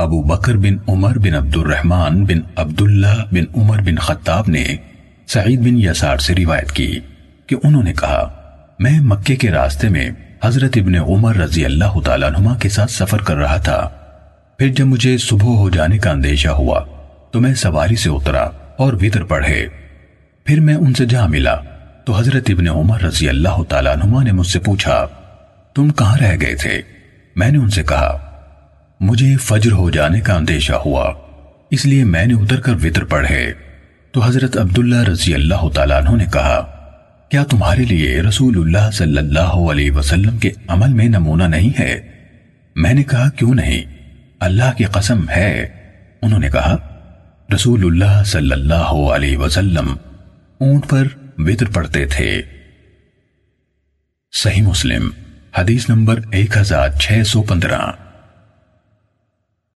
ابو بکر بن عمر بن عبد الرحمن بن عبداللہ بن عمر بن خطاب نے سعید بن یسار سے روایت کی کہ انہوں نے کہا، میں مکے کے راستے میں حضرت ابن عمر رضی اللہ تعالیٰ عنہ کے ساتھ سفر کر رہا تھا۔ پھر جب مجھے صبح ہو جانے کا اندیشہ ہوا، تو میں سواری سے اترا اور وطر پڑھے۔ پھر میں ان سے جا ملا، تو حضرت ابن عمر رضی اللہ تعالیٰ عنہ نے مجھ سے پوچھا، تم کہاں رہ گئے تھے؟ میں نے ان سے کہا مجھے فجر ہو جانے کا اندیشہ ہوا، اس لیے میں نے اتر کر وطر پڑھے۔ تو حضرت عبداللہ رضی اللہ تعالیٰ عنہ نے کہا، کیا تمہارے لیے رسول اللہ صلی اللہ علیہ وسلم کے عمل میں نمونہ نہیں ہے؟ میں نے کہا، کیوں نہیں؟ اللہ کی قسم ہے۔ انہوں نے کہا، رسول اللہ صلی اللہ علیہ وسلم اونٹ پر وطر پڑھتے تھے۔ صحیح مسلم، حدیث نمبر ایک ہزار چھ سو پندرہ۔